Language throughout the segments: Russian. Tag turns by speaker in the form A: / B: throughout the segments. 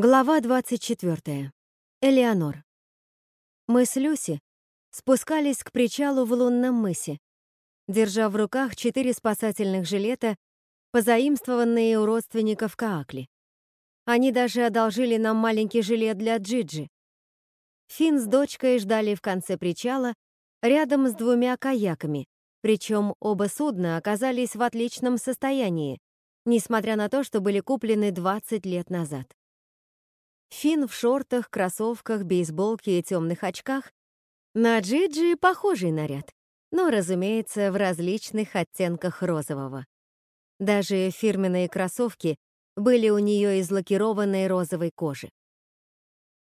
A: Глава 24. Элеонор. Мы с Люси спускались к причалу в лунном мысе, держа в руках четыре спасательных жилета, позаимствованные у родственников Каакли. Они даже одолжили нам маленький жилет для Джиджи. Финн с дочкой ждали в конце причала рядом с двумя каяками, причем оба судна оказались в отличном состоянии, несмотря на то, что были куплены 20 лет назад. Фин в шортах, кроссовках, бейсболке и темных очках. На Джиджи похожий наряд, но, разумеется, в различных оттенках розового. Даже фирменные кроссовки были у нее из лакированной розовой кожи.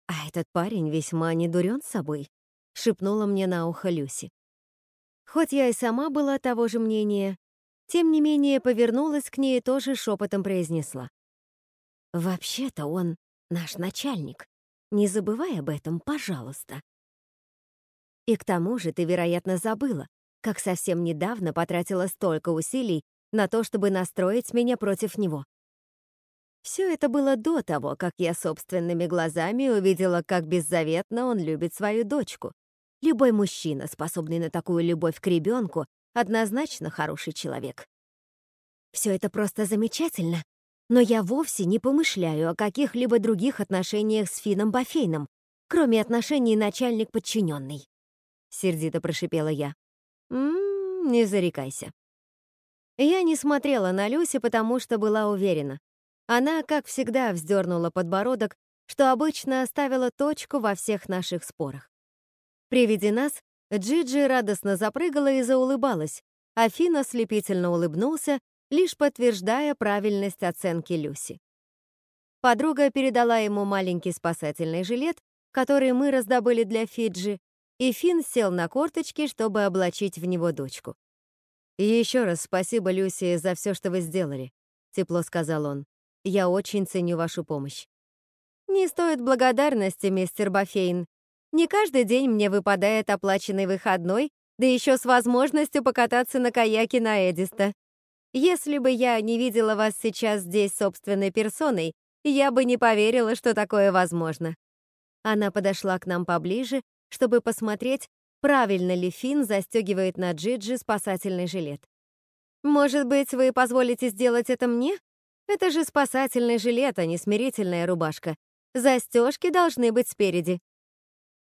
A: «А этот парень весьма не дурен собой», — шепнула мне на ухо Люси. Хоть я и сама была того же мнения, тем не менее повернулась к ней и тоже шепотом произнесла. «Вообще-то он наш начальник. Не забывай об этом, пожалуйста. И к тому же ты, вероятно, забыла, как совсем недавно потратила столько усилий на то, чтобы настроить меня против него. Все это было до того, как я собственными глазами увидела, как беззаветно он любит свою дочку. Любой мужчина, способный на такую любовь к ребенку, однозначно хороший человек. Все это просто замечательно, но я вовсе не помышляю о каких-либо других отношениях с Фином Бафейном, кроме отношений начальник-подчиненный. Сердито прошипела я. «М-м, не зарекайся». Я не смотрела на Люси, потому что была уверена. Она, как всегда, вздернула подбородок, что обычно оставила точку во всех наших спорах. При виде нас Джиджи радостно запрыгала и заулыбалась, а Фин ослепительно улыбнулся лишь подтверждая правильность оценки Люси. Подруга передала ему маленький спасательный жилет, который мы раздобыли для Фиджи, и Финн сел на корточки, чтобы облачить в него дочку. «И еще раз спасибо, Люси, за все, что вы сделали», — тепло сказал он. «Я очень ценю вашу помощь». «Не стоит благодарности, мистер Бафейн. Не каждый день мне выпадает оплаченный выходной, да еще с возможностью покататься на каяке на Эдиста», если бы я не видела вас сейчас здесь собственной персоной, я бы не поверила, что такое возможно. Она подошла к нам поближе, чтобы посмотреть, правильно ли Финн застегивает на Джиджи спасательный жилет. «Может быть, вы позволите сделать это мне? Это же спасательный жилет, а не смирительная рубашка. Застежки должны быть спереди».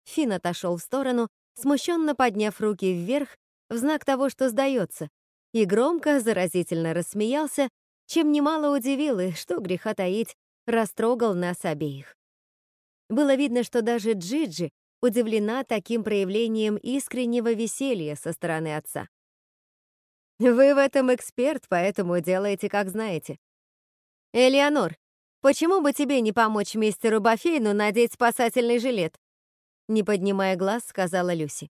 A: Финн отошел в сторону, смущенно подняв руки вверх, в знак того, что сдается, и громко, заразительно рассмеялся, чем немало удивил и, что греха таить, растрогал нас обеих. Было видно, что даже Джиджи удивлена таким проявлением искреннего веселья со стороны отца. «Вы в этом эксперт, поэтому делаете, как знаете. Элеонор, почему бы тебе не помочь мистеру Бафейну надеть спасательный жилет?» Не поднимая глаз, сказала Люси.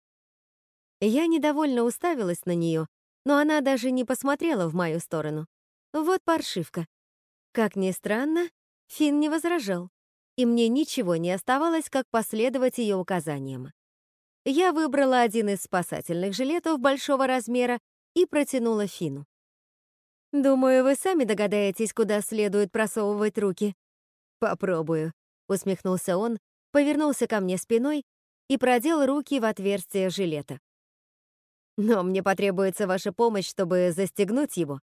A: Я недовольно уставилась на нее, но она даже не посмотрела в мою сторону. Вот паршивка. Как ни странно, Финн не возражал, и мне ничего не оставалось, как последовать ее указаниям. Я выбрала один из спасательных жилетов большого размера и протянула Фину. «Думаю, вы сами догадаетесь, куда следует просовывать руки». «Попробую», — усмехнулся он, повернулся ко мне спиной и продел руки в отверстие жилета. Но мне потребуется ваша помощь, чтобы застегнуть его».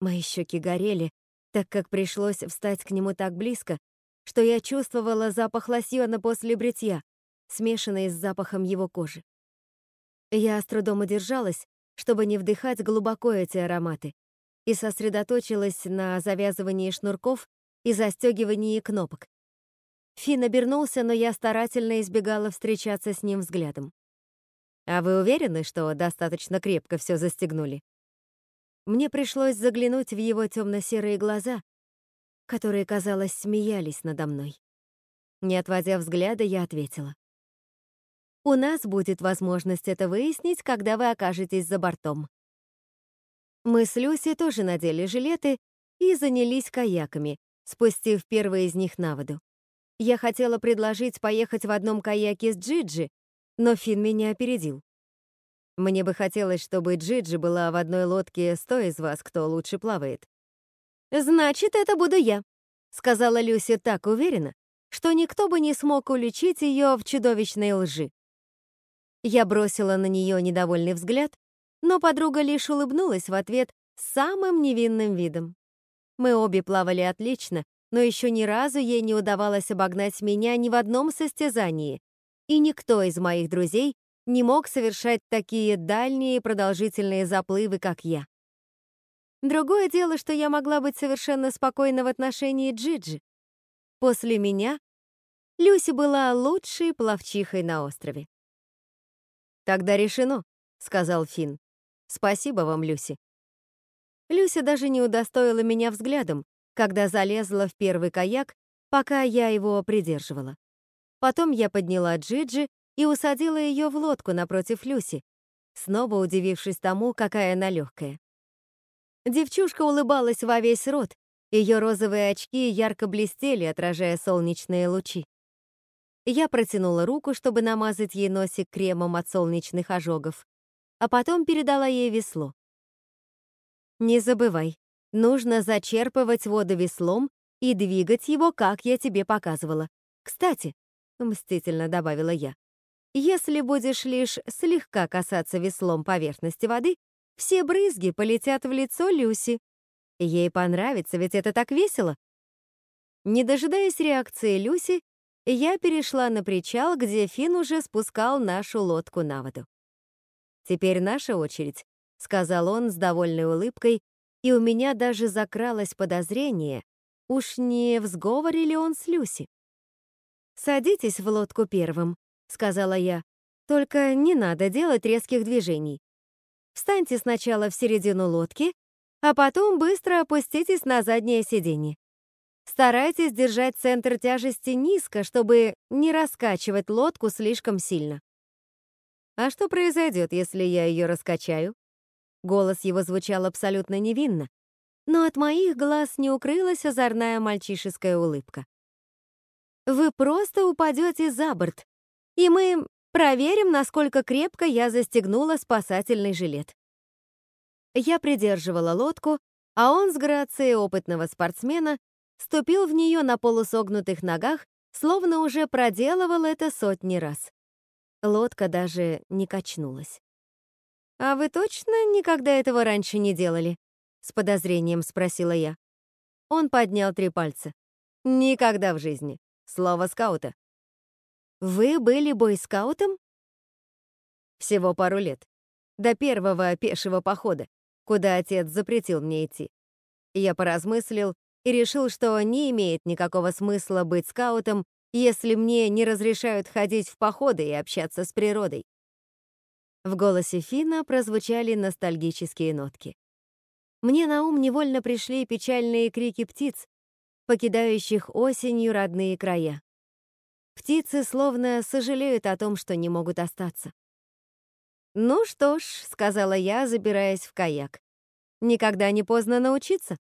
A: Мои щеки горели, так как пришлось встать к нему так близко, что я чувствовала запах лосьона после бритья, смешанный с запахом его кожи. Я с трудом удержалась, чтобы не вдыхать глубоко эти ароматы, и сосредоточилась на завязывании шнурков и застегивании кнопок. Финн обернулся, но я старательно избегала встречаться с ним взглядом. А вы уверены, что достаточно крепко все застегнули? Мне пришлось заглянуть в его темно-серые глаза, которые, казалось, смеялись надо мной. Не отводя взгляда, я ответила. «У нас будет возможность это выяснить, когда вы окажетесь за бортом». Мы с Люси тоже надели жилеты и занялись каяками, спустив первый из них на воду. Я хотела предложить поехать в одном каяке с Джиджи, но Фин меня опередил. Мне бы хотелось, чтобы Джиджи была в одной лодке с той из вас, кто лучше плавает. «Значит, это буду я», сказала Люси так уверенно, что никто бы не смог уличить ее в чудовищной лжи. Я бросила на нее недовольный взгляд, но подруга лишь улыбнулась в ответ самым невинным видом. Мы обе плавали отлично, но еще ни разу ей не удавалось обогнать меня ни в одном состязании, и никто из моих друзей не мог совершать такие дальние и продолжительные заплывы, как я. Другое дело, что я могла быть совершенно спокойна в отношении Джиджи. После меня Люси была лучшей пловчихой на острове. «Тогда решено», — сказал Финн. «Спасибо вам, Люси». Люси даже не удостоила меня взглядом, когда залезла в первый каяк, пока я его придерживала. Потом я подняла Джиджи и усадила ее в лодку напротив Люси, снова удивившись тому, какая она легкая. Девчушка улыбалась во весь рот, ее розовые очки ярко блестели, отражая солнечные лучи. Я протянула руку, чтобы намазать ей носик кремом от солнечных ожогов, а потом передала ей весло. «Не забывай, нужно зачерпывать воду веслом и двигать его, как я тебе показывала. Кстати, — мстительно добавила я, если будешь лишь слегка касаться веслом поверхности воды, все брызги полетят в лицо Люси. Ей понравится, ведь это так весело. Не дожидаясь реакции Люси, я перешла на причал, где Фин уже спускал нашу лодку на воду. «Теперь наша очередь», — сказал он с довольной улыбкой, и у меня даже закралось подозрение, уж не в сговоре ли он с Люси. «Садитесь в лодку первым», сказала я. Только не надо делать резких движений. Встаньте сначала в середину лодки, а потом быстро опуститесь на заднее сиденье. Старайтесь держать центр тяжести низко, чтобы не раскачивать лодку слишком сильно. А что произойдет, если я ее раскачаю? Голос его звучал абсолютно невинно, но от моих глаз не укрылась озорная мальчишеская улыбка. Вы просто упадете за борт, и мы проверим, насколько крепко я застегнула спасательный жилет. Я придерживала лодку, а он с грацией опытного спортсмена ступил в нее на полусогнутых ногах, словно уже проделывал это сотни раз. Лодка даже не качнулась. «А вы точно никогда этого раньше не делали?» — с подозрением спросила я. Он поднял три пальца. «Никогда в жизни. Слово скаута. Вы были бойскаутом? Всего пару лет. До первого пешего похода, куда отец запретил мне идти. Я поразмыслил и решил, что не имеет никакого смысла быть скаутом, если мне не разрешают ходить в походы и общаться с природой. В голосе Фина прозвучали ностальгические нотки. Мне на ум невольно пришли печальные крики птиц, покидающих осенью родные края. Птицы словно сожалеют о том, что не могут остаться. «Ну что ж», — сказала я, забираясь в каяк, — «никогда не поздно научиться».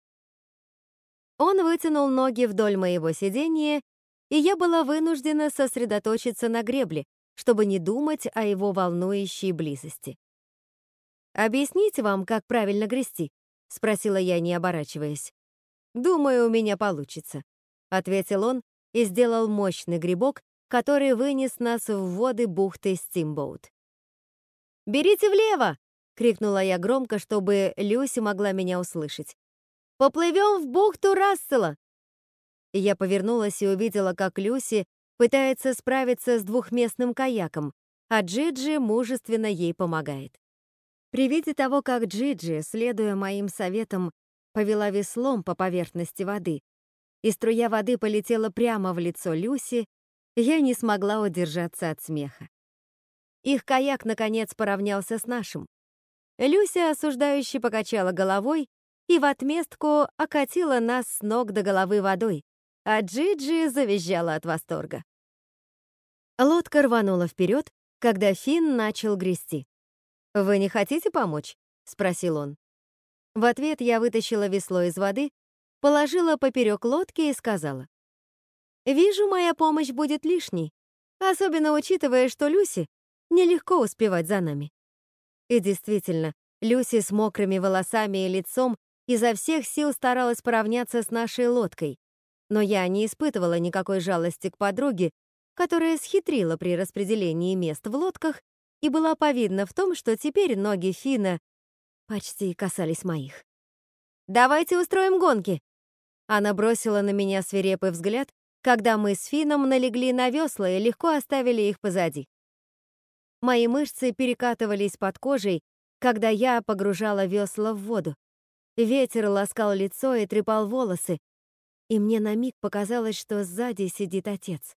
A: Он вытянул ноги вдоль моего сидения, и я была вынуждена сосредоточиться на гребле, чтобы не думать о его волнующей близости. «Объясните вам, как правильно грести?» — спросила я, не оборачиваясь. «Думаю, у меня получится», — ответил он, и сделал мощный грибок, который вынес нас в воды бухты Стимбоут. «Берите влево!» — крикнула я громко, чтобы Люси могла меня услышать. «Поплывем в бухту Рассела!» Я повернулась и увидела, как Люси пытается справиться с двухместным каяком, а Джиджи мужественно ей помогает. При виде того, как Джиджи, следуя моим советам, повела веслом по поверхности воды, и струя воды полетела прямо в лицо Люси, я не смогла удержаться от смеха. Их каяк, наконец, поравнялся с нашим. Люся осуждающе покачала головой и в отместку окатила нас с ног до головы водой, а Джиджи завизжала от восторга. Лодка рванула вперед, когда Финн начал грести. «Вы не хотите помочь?» — спросил он. В ответ я вытащила весло из воды положила поперек лодки и сказала. «Вижу, моя помощь будет лишней, особенно учитывая, что Люси нелегко успевать за нами». И действительно, Люси с мокрыми волосами и лицом изо всех сил старалась поравняться с нашей лодкой, Но я не испытывала никакой жалости к подруге, которая схитрила при распределении мест в лодках и была повинна в том, что теперь ноги Фина почти касались моих. «Давайте устроим гонки!» Она бросила на меня свирепый взгляд, когда мы с Фином налегли на весла и легко оставили их позади. Мои мышцы перекатывались под кожей, когда я погружала весла в воду. Ветер ласкал лицо и трепал волосы, и мне на миг показалось, что сзади сидит отец.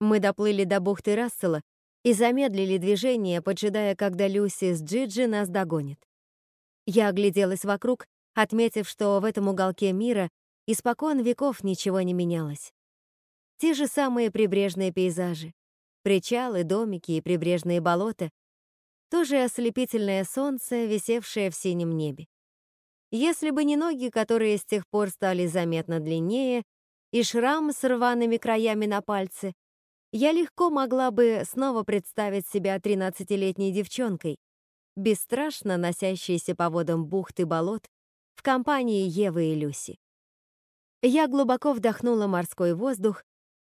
A: Мы доплыли до бухты Рассела и замедлили движение, поджидая, когда Люси с Джиджи нас догонит. Я огляделась вокруг, отметив, что в этом уголке мира испокон веков ничего не менялось. Те же самые прибрежные пейзажи, причалы, домики и прибрежные болота, тоже ослепительное солнце, висевшее в синем небе. Если бы не ноги, которые с тех пор стали заметно длиннее, и шрам с рваными краями на пальце, я легко могла бы снова представить себя 13-летней девчонкой, бесстрашно носящейся по водам бухты болот в компании Евы и Люси. Я глубоко вдохнула морской воздух,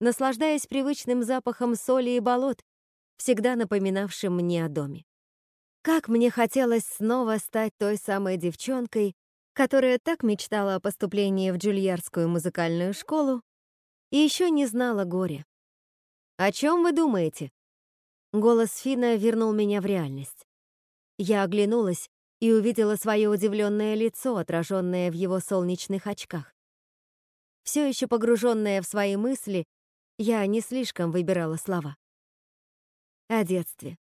A: наслаждаясь привычным запахом соли и болот, всегда напоминавшим мне о доме. Как мне хотелось снова стать той самой девчонкой, которая так мечтала о поступлении в Джульярскую музыкальную школу и еще не знала горя. «О чем вы думаете?» Голос Фина вернул меня в реальность. Я оглянулась и увидела свое удивленное лицо, отраженное в его солнечных очках. Все еще погруженная в свои мысли, я не слишком выбирала слова. О детстве.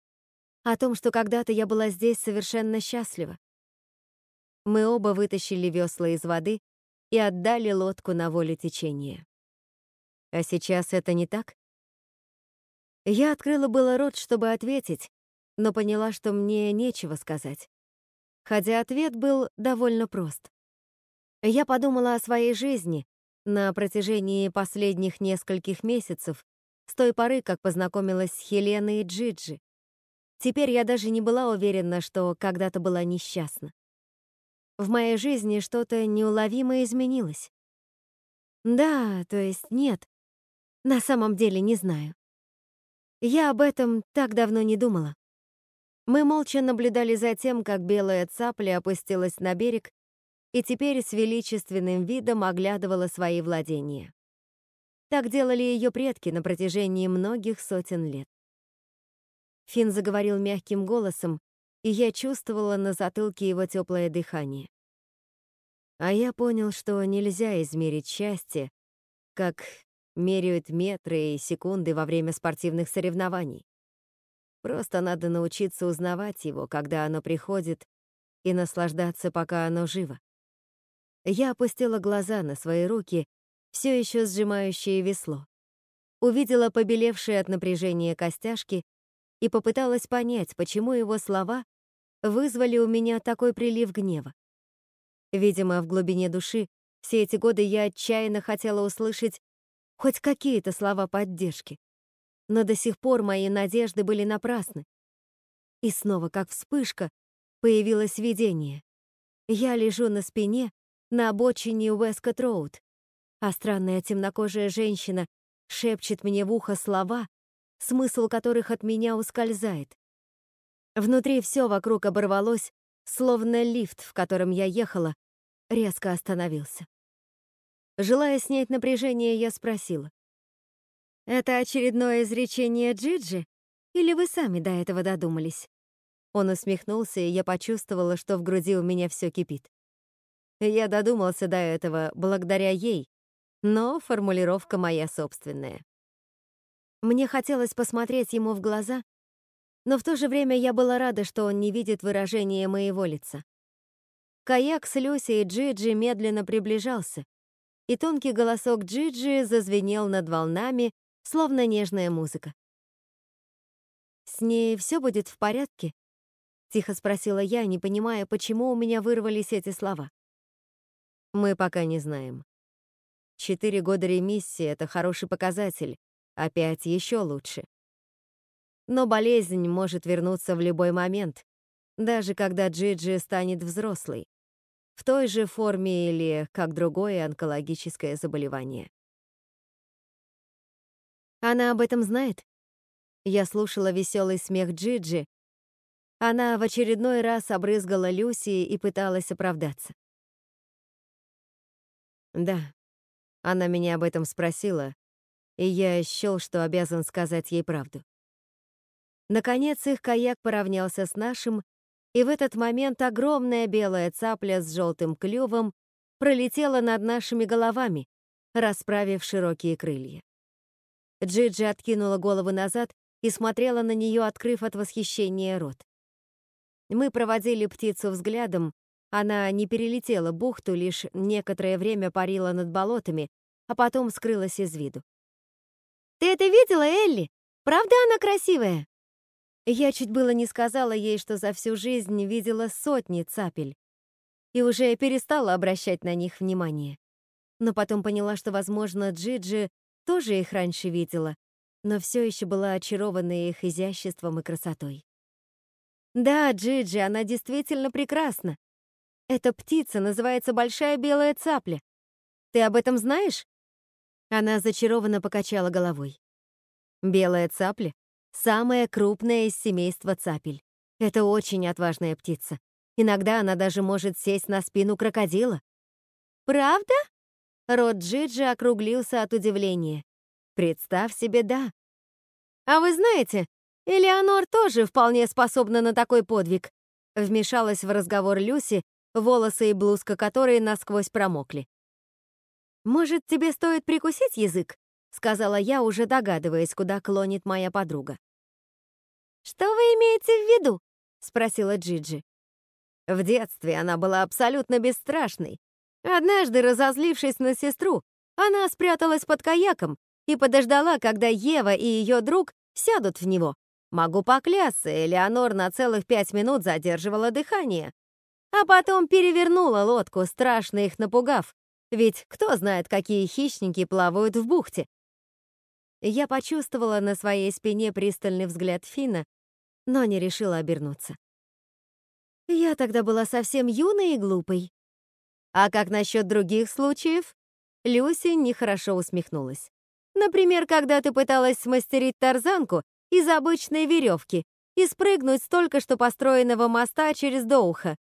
A: О том, что когда-то я была здесь совершенно счастлива. Мы оба вытащили весла из воды и отдали лодку на волю течения. А сейчас это не так? Я открыла было рот, чтобы ответить, но поняла, что мне нечего сказать. Хотя ответ был довольно прост. Я подумала о своей жизни на протяжении последних нескольких месяцев, с той поры, как познакомилась с Хеленой и Джиджи. Теперь я даже не была уверена, что когда-то была несчастна. В моей жизни что-то неуловимо изменилось. Да, то есть нет. На самом деле не знаю. Я об этом так давно не думала. Мы молча наблюдали за тем, как белая цапля опустилась на берег и теперь с величественным видом оглядывала свои владения. Так делали ее предки на протяжении многих сотен лет. Фин заговорил мягким голосом, и я чувствовала на затылке его теплое дыхание. А я понял, что нельзя измерить счастье, как меряют метры и секунды во время спортивных соревнований. Просто надо научиться узнавать его, когда оно приходит, и наслаждаться, пока оно живо. Я опустила глаза на свои руки, все еще сжимающие весло. Увидела побелевшие от напряжения костяшки и попыталась понять, почему его слова вызвали у меня такой прилив гнева. Видимо, в глубине души все эти годы я отчаянно хотела услышать хоть какие-то слова поддержки. Но до сих пор мои надежды были напрасны. И снова, как вспышка, появилось видение. Я лежу на спине на обочине Уэскот-Роуд, а странная темнокожая женщина шепчет мне в ухо слова, смысл которых от меня ускользает. Внутри все вокруг оборвалось, словно лифт, в котором я ехала, резко остановился. Желая снять напряжение, я спросила. «Это очередное изречение Джиджи? Или вы сами до этого додумались?» Он усмехнулся, и я почувствовала, что в груди у меня все кипит. Я додумался до этого благодаря ей, но формулировка моя собственная. Мне хотелось посмотреть ему в глаза, но в то же время я была рада, что он не видит выражения моего лица. Каяк с Люси и Джиджи медленно приближался, и тонкий голосок Джиджи зазвенел над волнами, словно нежная музыка. «С ней все будет в порядке?» — тихо спросила я, не понимая, почему у меня вырвались эти слова. «Мы пока не знаем. Четыре года ремиссии — это хороший показатель, а пять еще лучше. Но болезнь может вернуться в любой момент, даже когда Джиджи станет взрослой. в той же форме или как другое онкологическое заболевание. Она об этом знает? Я слушала веселый смех Джиджи. Она в очередной раз обрызгала Люси и пыталась оправдаться. Да, она меня об этом спросила, и я счёл, что обязан сказать ей правду. Наконец их каяк поравнялся с нашим, и в этот момент огромная белая цапля с желтым клювом пролетела над нашими головами, расправив широкие крылья. Джиджи откинула голову назад и смотрела на нее, открыв от восхищения рот. Мы проводили птицу взглядом, она не перелетела бухту, лишь некоторое время парила над болотами, а потом скрылась из виду. «Ты это видела, Элли? Правда она красивая?» Я чуть было не сказала ей, что за всю жизнь видела сотни цапель и уже перестала обращать на них внимание. Но потом поняла, что, возможно, Джиджи тоже их раньше видела, но все еще была очарована их изяществом и красотой. Да, Джиджи, она действительно прекрасна. Эта птица называется большая белая цапля. Ты об этом знаешь? Она зачарованно покачала головой. Белая цапля — самая крупная из семейства цапель. Это очень отважная птица. Иногда она даже может сесть на спину крокодила. Правда? Рот Джиджи округлился от удивления. Представь себе, да. А вы знаете, Элеонор тоже вполне способна на такой подвиг. Вмешалась в разговор Люси, волосы и блузка которой насквозь промокли. «Может, тебе стоит прикусить язык?» — сказала я, уже догадываясь, куда клонит моя подруга. «Что вы имеете в виду?» — спросила Джиджи. В детстве она была абсолютно бесстрашной, Однажды, разозлившись на сестру, она спряталась под каяком и подождала, когда Ева и ее друг сядут в него. Могу поклясться, Элеонор на целых пять минут задерживала дыхание. А потом перевернула лодку, страшно их напугав. Ведь кто знает, какие хищники плавают в бухте. Я почувствовала на своей спине пристальный взгляд Фина, но не решила обернуться. Я тогда была совсем юной и глупой, а как насчет других случаев? Люси нехорошо усмехнулась. Например, когда ты пыталась смастерить тарзанку из обычной веревки и спрыгнуть с только что построенного моста через Доуха.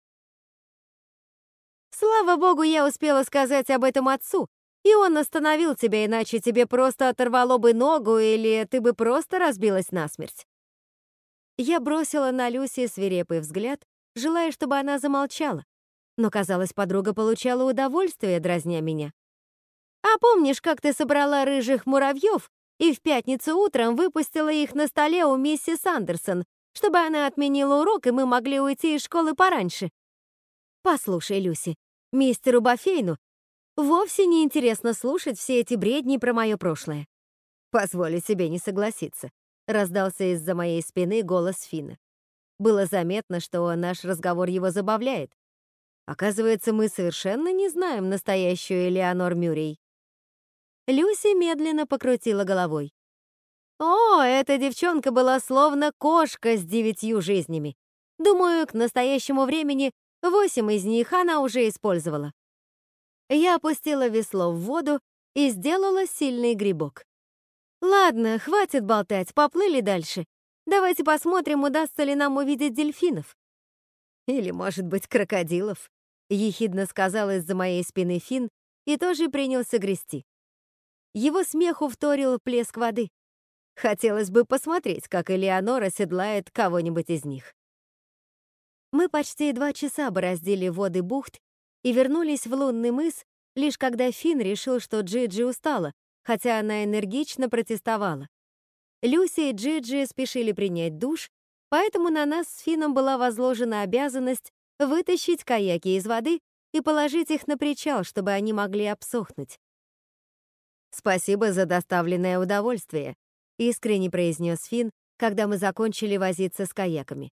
A: Слава богу, я успела сказать об этом отцу, и он остановил тебя, иначе тебе просто оторвало бы ногу или ты бы просто разбилась насмерть. Я бросила на Люси свирепый взгляд, желая, чтобы она замолчала, но, казалось, подруга получала удовольствие, дразня меня. «А помнишь, как ты собрала рыжих муравьев и в пятницу утром выпустила их на столе у миссис Андерсон, чтобы она отменила урок, и мы могли уйти из школы пораньше?» «Послушай, Люси, мистеру Бафейну вовсе не интересно слушать все эти бредни про мое прошлое. Позволю себе не согласиться», — раздался из-за моей спины голос Фина. Было заметно, что наш разговор его забавляет, Оказывается, мы совершенно не знаем настоящую Элеонор Мюррей. Люси медленно покрутила головой. О, эта девчонка была словно кошка с девятью жизнями. Думаю, к настоящему времени восемь из них она уже использовала. Я опустила весло в воду и сделала сильный грибок. Ладно, хватит болтать, поплыли дальше. Давайте посмотрим, удастся ли нам увидеть дельфинов. Или, может быть, крокодилов. Ехидно сказал из-за моей спины Фин и тоже принялся грести. Его смеху вторил плеск воды. Хотелось бы посмотреть, как Элеонора седлает кого-нибудь из них. Мы почти два часа бороздили воды бухт и вернулись в лунный мыс, лишь когда Фин решил, что Джиджи устала, хотя она энергично протестовала. Люси и Джиджи спешили принять душ, поэтому на нас с Фином была возложена обязанность вытащить каяки из воды и положить их на причал, чтобы они могли обсохнуть. «Спасибо за доставленное удовольствие», — искренне произнес Финн, когда мы закончили возиться с каяками.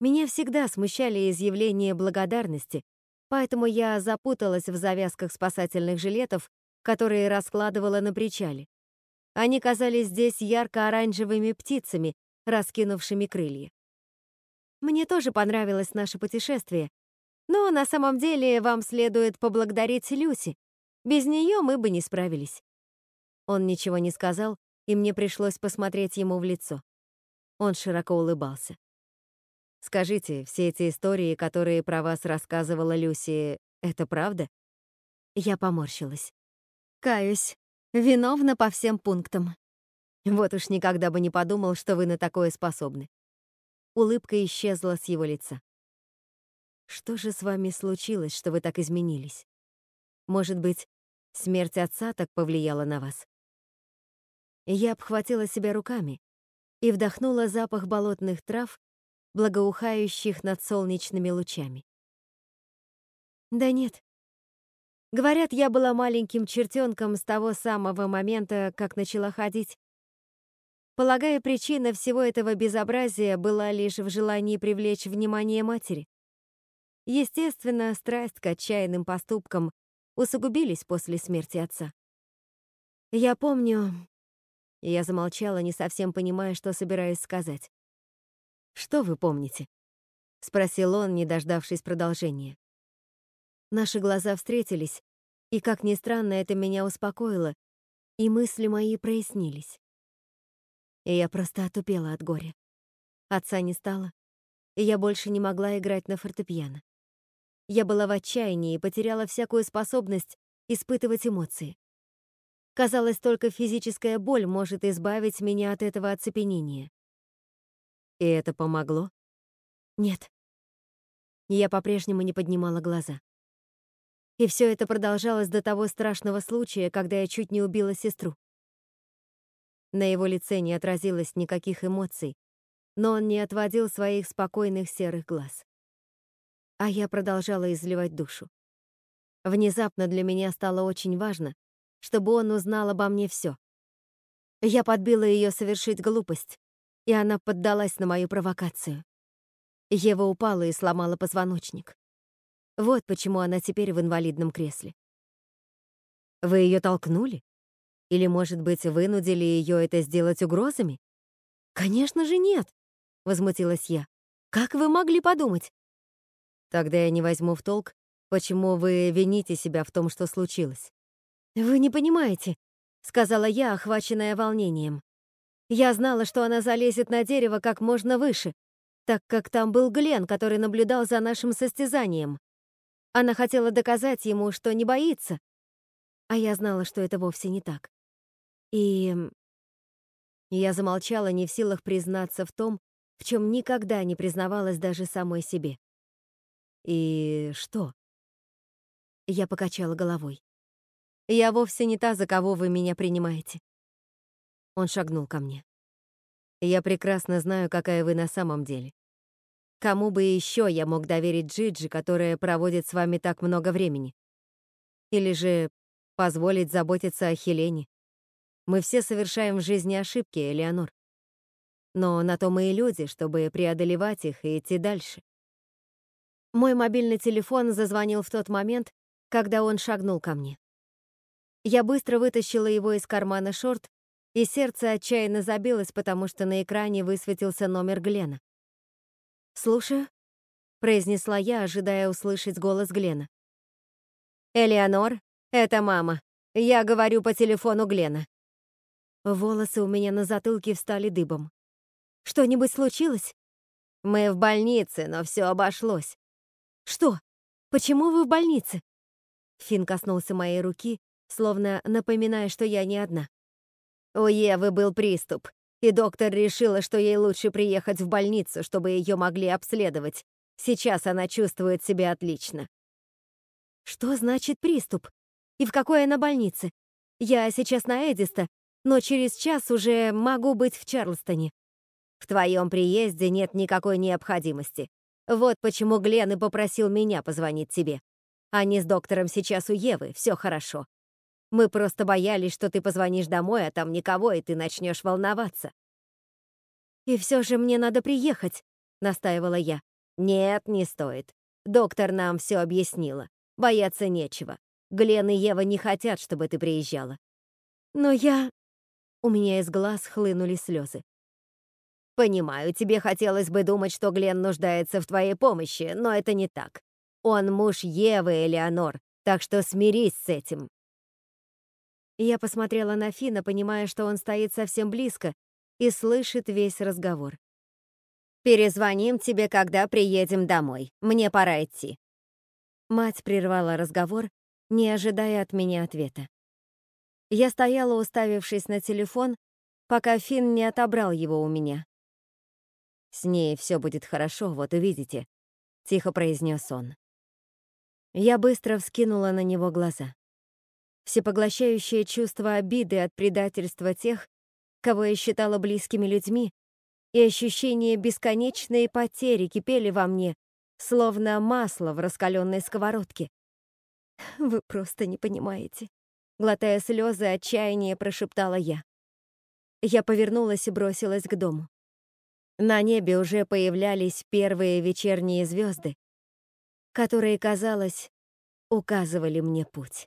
A: Меня всегда смущали изъявления благодарности, поэтому я запуталась в завязках спасательных жилетов, которые раскладывала на причале. Они казались здесь ярко-оранжевыми птицами, раскинувшими крылья. Мне тоже понравилось наше путешествие, Но на самом деле вам следует поблагодарить Люси. Без нее мы бы не справились». Он ничего не сказал, и мне пришлось посмотреть ему в лицо. Он широко улыбался. «Скажите, все эти истории, которые про вас рассказывала Люси, это правда?» Я поморщилась. «Каюсь, виновна по всем пунктам. Вот уж никогда бы не подумал, что вы на такое способны». Улыбка исчезла с его лица. Что же с вами случилось, что вы так изменились? Может быть, смерть отца так повлияла на вас? Я обхватила себя руками и вдохнула запах болотных трав, благоухающих над солнечными лучами. Да нет. Говорят, я была маленьким чертенком с того самого момента, как начала ходить. Полагаю, причина всего этого безобразия была лишь в желании привлечь внимание матери. Естественно, страсть к отчаянным поступкам усугубились после смерти отца. Я помню... Я замолчала, не совсем понимая, что собираюсь сказать. «Что вы помните?» — спросил он, не дождавшись продолжения. Наши глаза встретились, и, как ни странно, это меня успокоило, и мысли мои прояснились. И я просто отупела от горя. Отца не стало, и я больше не могла играть на фортепиано. Я была в отчаянии и потеряла всякую способность испытывать эмоции. Казалось, только физическая боль может избавить меня от этого оцепенения. И это помогло? Нет. Я по-прежнему не поднимала глаза. И все это продолжалось до того страшного случая, когда я чуть не убила сестру. На его лице не отразилось никаких эмоций, но он не отводил своих спокойных серых глаз а я продолжала изливать душу. Внезапно для меня стало очень важно, чтобы он узнал обо мне все. Я подбила ее совершить глупость, и она поддалась на мою провокацию. Ева упала и сломала позвоночник. Вот почему она теперь в инвалидном кресле. Вы ее толкнули? Или, может быть, вынудили ее это сделать угрозами? Конечно же нет, возмутилась я. Как вы могли подумать? Тогда я не возьму в толк, почему вы вините себя в том, что случилось. Вы не понимаете, сказала я, охваченная волнением. Я знала, что она залезет на дерево как можно выше, так как там был Глен, который наблюдал за нашим состязанием. Она хотела доказать ему, что не боится. А я знала, что это вовсе не так. И я замолчала, не в силах признаться в том, в чем никогда не признавалась даже самой себе. «И что?» Я покачала головой. «Я вовсе не та, за кого вы меня принимаете». Он шагнул ко мне. «Я прекрасно знаю, какая вы на самом деле. Кому бы еще я мог доверить Джиджи, которая проводит с вами так много времени? Или же позволить заботиться о Хелене? Мы все совершаем в жизни ошибки, Элеонор. Но на то мы и люди, чтобы преодолевать их и идти дальше. Мой мобильный телефон зазвонил в тот момент, когда он шагнул ко мне. Я быстро вытащила его из кармана шорт, и сердце отчаянно забилось, потому что на экране высветился номер Глена. «Слушаю», — произнесла я, ожидая услышать голос Глена. «Элеонор, это мама. Я говорю по телефону Глена». Волосы у меня на затылке встали дыбом. «Что-нибудь случилось?» «Мы в больнице, но все обошлось. «Что? Почему вы в больнице?» Фин коснулся моей руки, словно напоминая, что я не одна. У Евы был приступ, и доктор решила, что ей лучше приехать в больницу, чтобы ее могли обследовать. Сейчас она чувствует себя отлично. Что значит приступ? И в какой она больнице? Я сейчас на Эдиста, но через час уже могу быть в Чарльстоне. В твоем приезде нет никакой необходимости. Вот почему Глен и попросил меня позвонить тебе. Они с доктором сейчас у Евы, все хорошо. Мы просто боялись, что ты позвонишь домой, а там никого, и ты начнешь волноваться. «И все же мне надо приехать», — настаивала я. «Нет, не стоит. Доктор нам все объяснила. Бояться нечего. Глен и Ева не хотят, чтобы ты приезжала». «Но я...» У меня из глаз хлынули слезы. Понимаю, тебе хотелось бы думать, что Глен нуждается в твоей помощи, но это не так. Он муж Евы, Элеонор, так что смирись с этим. Я посмотрела на Фина, понимая, что он стоит совсем близко и слышит весь разговор. «Перезвоним тебе, когда приедем домой. Мне пора идти». Мать прервала разговор, не ожидая от меня ответа. Я стояла, уставившись на телефон, пока Финн не отобрал его у меня. «С ней все будет хорошо, вот увидите», — тихо произнес он. Я быстро вскинула на него глаза. Всепоглощающее чувство обиды от предательства тех, кого я считала близкими людьми, и ощущение бесконечной потери кипели во мне, словно масло в раскаленной сковородке. «Вы просто не понимаете», — глотая слезы, отчаяние прошептала я. Я повернулась и бросилась к дому. На небе уже появлялись первые вечерние звезды, которые, казалось, указывали мне путь.